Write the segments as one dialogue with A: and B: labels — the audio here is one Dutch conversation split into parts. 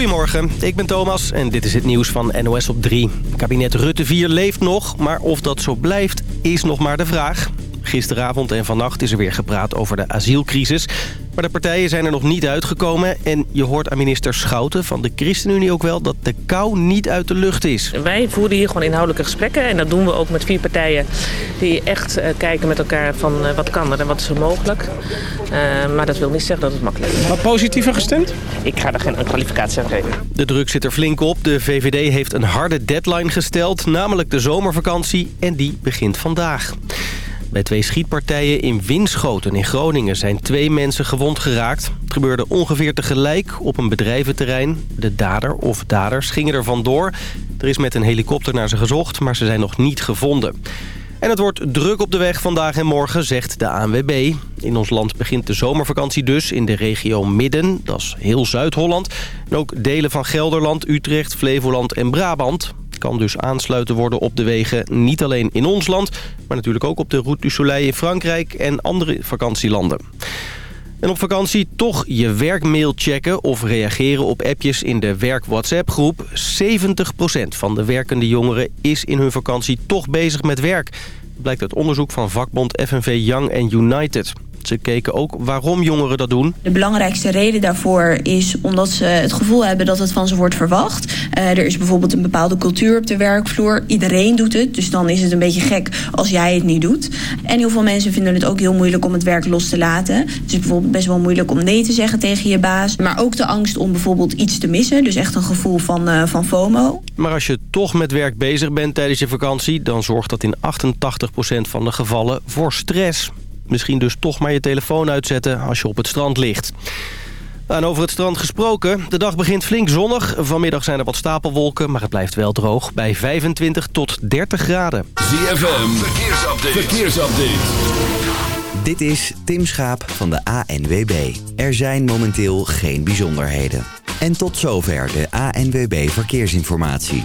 A: Goedemorgen, ik ben Thomas en dit is het nieuws van NOS op 3. Kabinet Rutte 4 leeft nog, maar of dat zo blijft is nog maar de vraag. Gisteravond en vannacht is er weer gepraat over de asielcrisis. Maar de partijen zijn er nog niet uitgekomen. En je hoort aan minister Schouten van de ChristenUnie ook wel... dat de kou niet uit de lucht is.
B: Wij voeren hier gewoon inhoudelijke gesprekken. En dat doen we ook met vier partijen die echt uh, kijken met elkaar van uh, wat kan er en wat is er mogelijk. Uh, maar dat wil niet zeggen dat het makkelijk is.
C: Maar positiever gestemd?
B: Ik ga er geen kwalificatie aan geven.
A: De druk zit er flink op. De VVD heeft een harde deadline gesteld, namelijk de zomervakantie. En die begint vandaag. Bij twee schietpartijen in Winschoten in Groningen zijn twee mensen gewond geraakt. Het gebeurde ongeveer tegelijk op een bedrijventerrein. De dader of daders gingen er vandoor. Er is met een helikopter naar ze gezocht, maar ze zijn nog niet gevonden. En het wordt druk op de weg vandaag en morgen, zegt de ANWB. In ons land begint de zomervakantie dus in de regio Midden. Dat is heel Zuid-Holland. En ook delen van Gelderland, Utrecht, Flevoland en Brabant kan dus aansluiten worden op de wegen. Niet alleen in ons land, maar natuurlijk ook op de Route du Soleil in Frankrijk en andere vakantielanden. En op vakantie toch je werkmail checken of reageren op appjes in de werk-WhatsApp-groep. 70% van de werkende jongeren is in hun vakantie toch bezig met werk. Blijkt uit onderzoek van vakbond FNV Young and United. Ze keken ook waarom jongeren dat doen.
D: De belangrijkste reden daarvoor is omdat ze het gevoel hebben dat het van ze wordt verwacht. Uh, er is bijvoorbeeld een bepaalde cultuur op de werkvloer. Iedereen doet het, dus dan is het een beetje gek als jij het niet doet. En heel veel mensen vinden het ook heel moeilijk om het werk los te laten. Het is bijvoorbeeld best wel moeilijk om nee te zeggen tegen je baas. Maar ook de angst om bijvoorbeeld iets te missen. Dus echt een gevoel van, uh, van FOMO.
A: Maar als je toch met werk bezig bent tijdens je vakantie... dan zorgt dat in 88% van de gevallen voor stress. Misschien dus toch maar je telefoon uitzetten als je op het strand ligt. En over het strand gesproken, de dag begint flink zonnig. Vanmiddag zijn er wat stapelwolken, maar het blijft wel droog bij 25 tot 30 graden.
E: ZFM, verkeersupdate. verkeersupdate.
F: Dit is Tim Schaap van de ANWB. Er zijn momenteel geen bijzonderheden. En tot zover de ANWB Verkeersinformatie.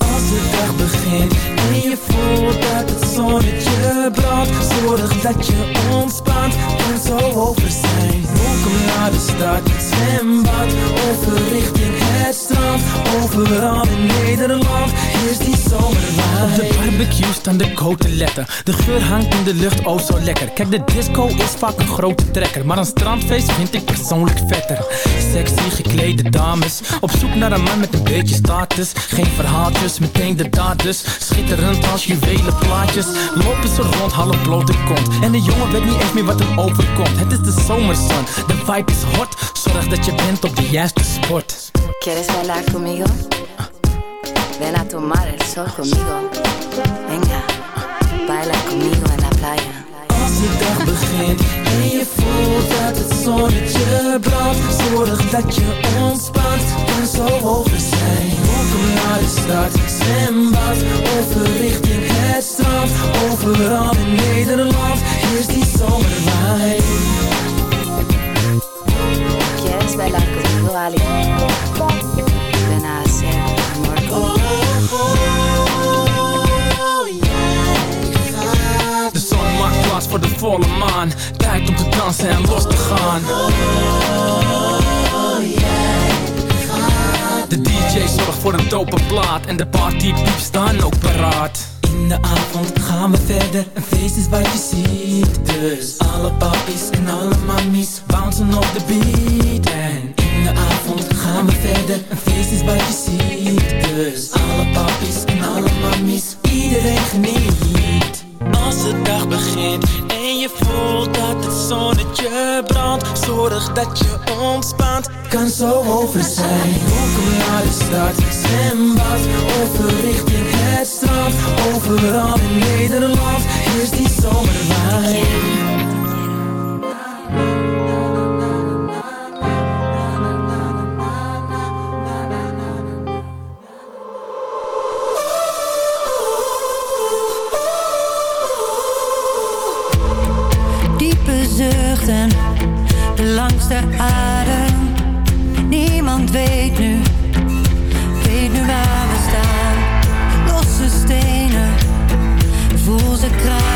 G: Als de dag begint. En je voelt dat het zonnetje brandt. Zorg dat je ontspant en zo over zijn. Welkom naar de stad, zwembad Overrichting het strand. Overal in Nederland is die zomerwijn. Op de barbecue staan de koteletten De geur hangt in de lucht, oh zo lekker. Kijk de disco is vaak een grote trekker. Maar een strandfeest vind ik persoonlijk vetter. Sexy geklede dames Op zoek naar een man met een beetje status. Geen verhaaltjes, meteen de daders Schitterend als juwelen plaatjes. Lopen ze rond, half blote kont. En de jongen weet niet eens meer wat hem overkomt. Het is de zomerzon, de vibe is hot. Zorg dat je bent op de juiste sport
H: ¿Quieres bailar conmigo? Ven a tomar el sol conmigo. Venga, baila conmigo en la playa.
G: Als de dag begint en je voelt dat het zonnetje brandt Zorg dat je ontspant en zo over zijn naar de stad. Zwembad, overrichting het strand. Overal in Nederland is die zomerwijn.
H: Quieres bailar conmigo, Ali? Oh. De zon maakt plaats voor de
G: volle maan. Tijd om te dansen en los te gaan. oh, de DJ zorgt voor een dope plaat En de partypieps staan ook paraat. In de avond gaan we verder, een feest is wat je ziet. Dus alle papies en alle mamies bouncen op de beat. En in de avond gaan we verder, een feest is wat je ziet. Dus alle papies en alle mamies, iedereen geniet. Als de dag begint en je voelt dat het zonnetje brandt Zorg dat je ontspant, kan zo over zijn. Welkom naar de stad, zwembad, overrichting het strand. Overal in Nederland is die zomerwijn.
I: Diepe zuchten, de langste. Weet nu, weet nu waar we staan. Losse stenen, voel ze kraken.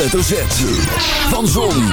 E: Hoofdletter Z. Van Zon,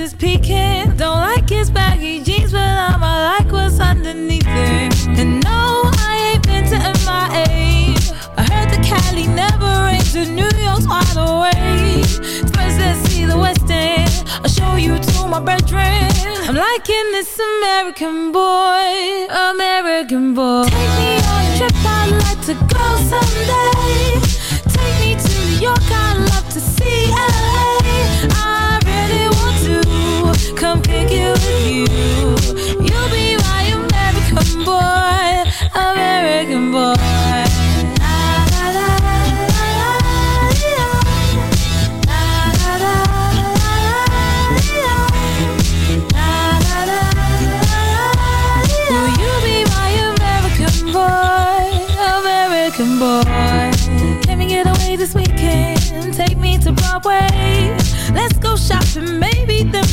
C: is peaking. Don't like his baggy jeans, but I'ma like what's underneath it. And no, I ain't been to MIA. I heard the Cali never rains, and New York's wide awake. First, let's see the West End. I'll show you to my bedroom. I'm liking this American boy, American boy. Take me on a trip, I'd like to go someday. Take me to New York, I'd love to see LA. figure with you.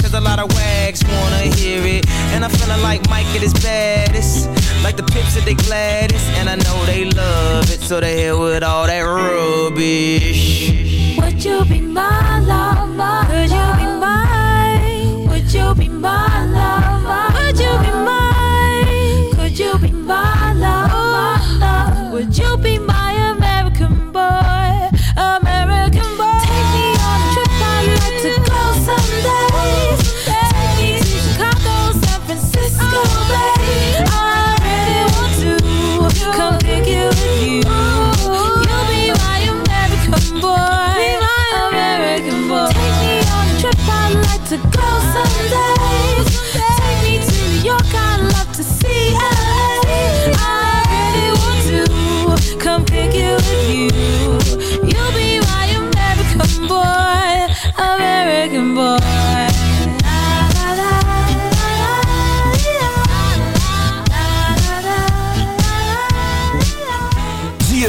J: Cause a lot of wags wanna hear it. And I'm feeling like Mike at his baddest. Like the pips at they gladdest. And I know they love it. So they hell with all that rubbish.
C: Would you be my lover?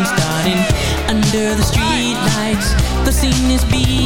I: starting under the streetlights. The scene is
K: beating.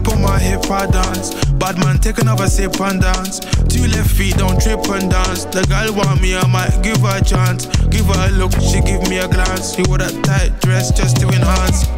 K: back on my hip, I dance. Bad man, take another sip and dance. Two left feet, don't trip and dance. The girl want me, I might give her a chance. Give her a look, she give me a glance. She wore that tight dress just to enhance.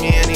L: me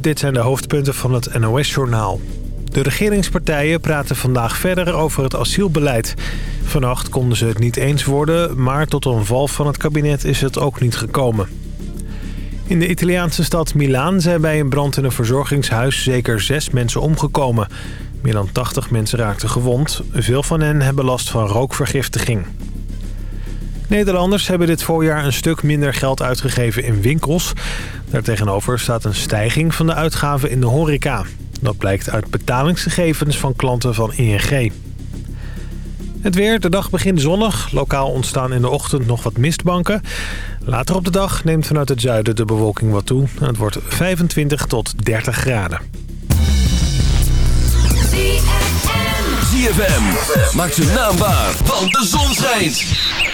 M: Dit zijn de hoofdpunten van het NOS-journaal. De regeringspartijen praten vandaag verder over het asielbeleid. Vannacht konden ze het niet eens worden, maar tot een val van het kabinet is het ook niet gekomen. In de Italiaanse stad Milaan zijn bij een brand in een verzorgingshuis zeker zes mensen omgekomen. Meer dan 80 mensen raakten gewond. Veel van hen hebben last van rookvergiftiging. Nederlanders hebben dit voorjaar een stuk minder geld uitgegeven in winkels. Daartegenover staat een stijging van de uitgaven in de horeca. Dat blijkt uit betalingsgegevens van klanten van ING. Het weer, de dag begint zonnig. Lokaal ontstaan in de ochtend nog wat mistbanken. Later op de dag neemt vanuit het zuiden de bewolking wat toe. En het wordt 25 tot 30 graden.
E: ZFM maakt zijn naam waar, want de zon schijnt.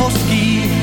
N: for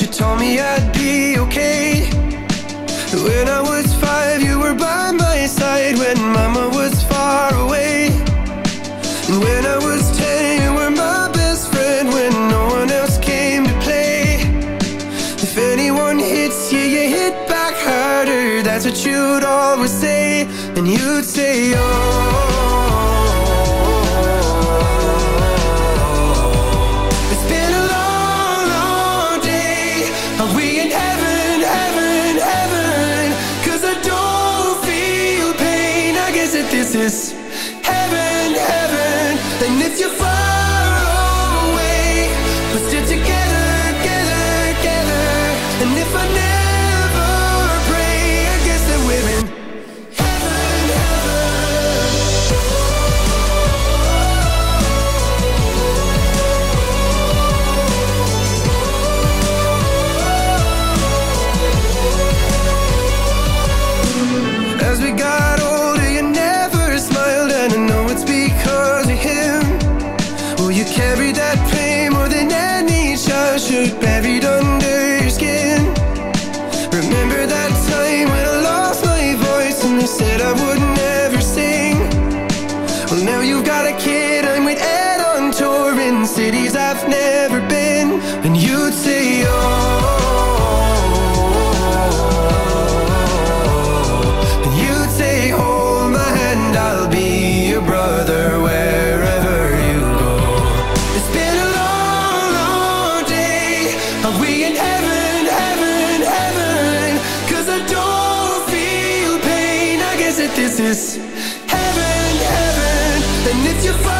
N: you told me I this is heaven, heaven. And if you find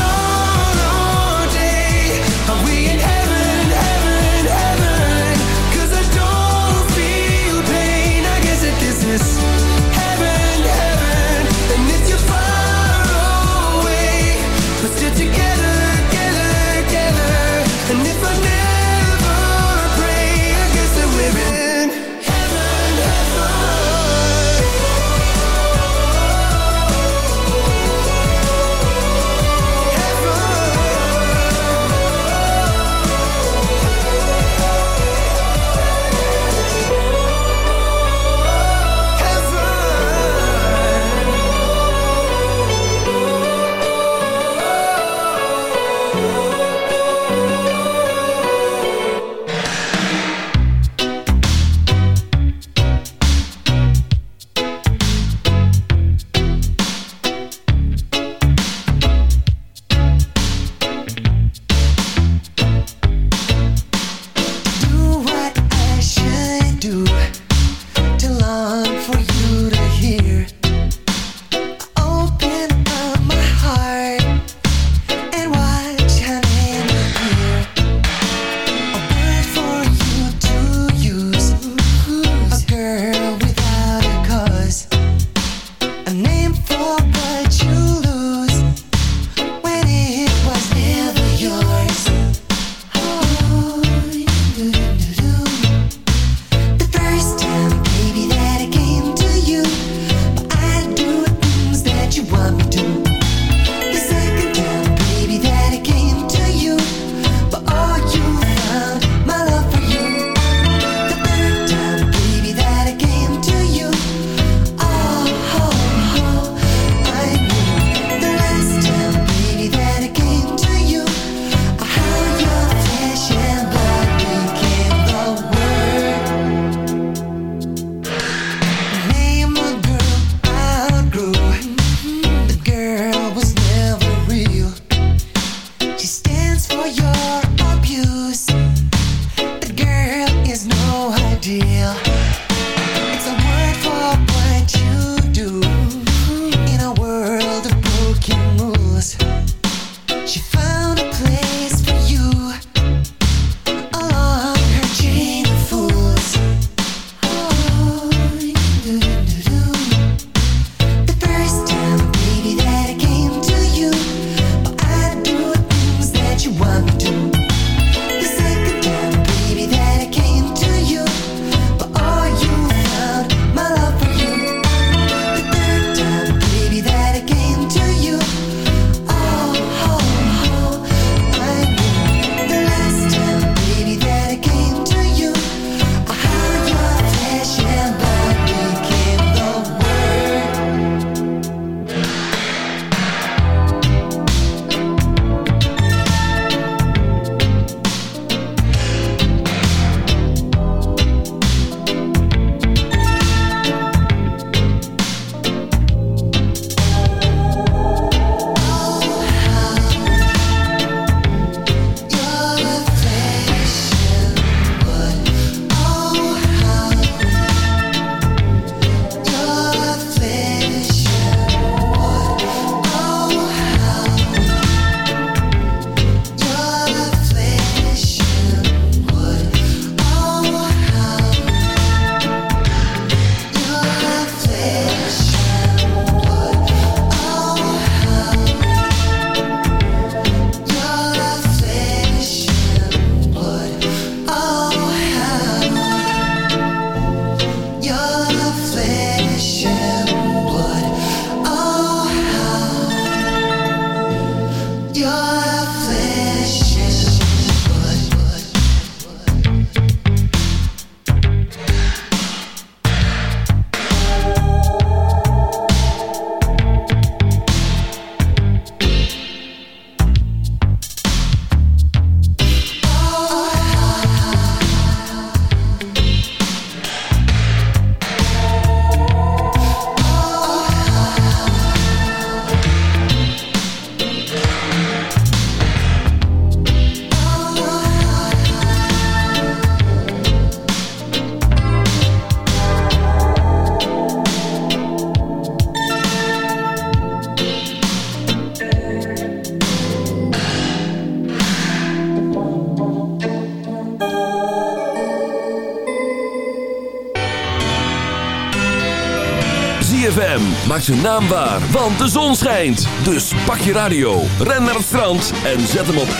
E: ZFM maakt zijn naam waar, want de zon schijnt. Dus pak je radio, ren naar het strand en zet hem op 106.9.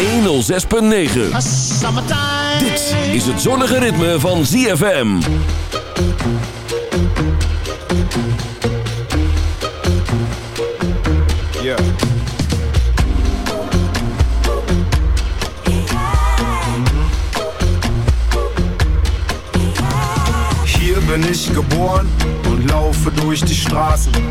E: Dit is het zonnige ritme van ZFM.
O: Yeah. Hier bin ich geboren und laufe durch die Straßen.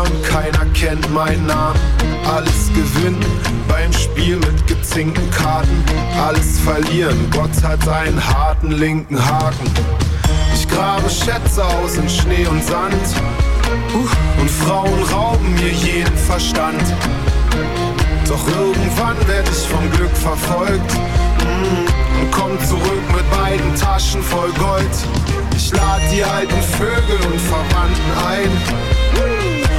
O: Und keiner kennt meinen Namen. Alles gewinnen beim Spiel mit gezinkten Karten. Alles verlieren, Gott hat einen harten linken Haken. Ich grabe Schätze aus in Schnee und Sand. Uh, und Frauen rauben mir jeden Verstand. Doch irgendwann werd ich vom Glück verfolgt mm, und komm zurück mit beiden Taschen voll Gold. Ich lad die alten Vögel und Verwandten ein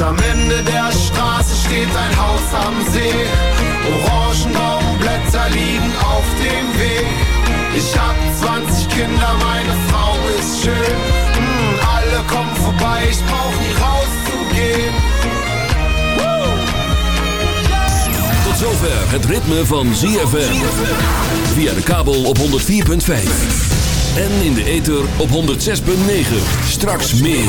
O: Und am Ende der Straße steht ein Haus am See. Orangenbaumblätter liegen auf dem Weg. Ich hab 20 Kinder, meine Frau ist schön. Mm, alle kommen vorbei, ich brauch nie rauszugehen.
E: Tot zover het ritme van ZFM. Via de kabel op 104.5. En in de ether op 106.9. Straks meer.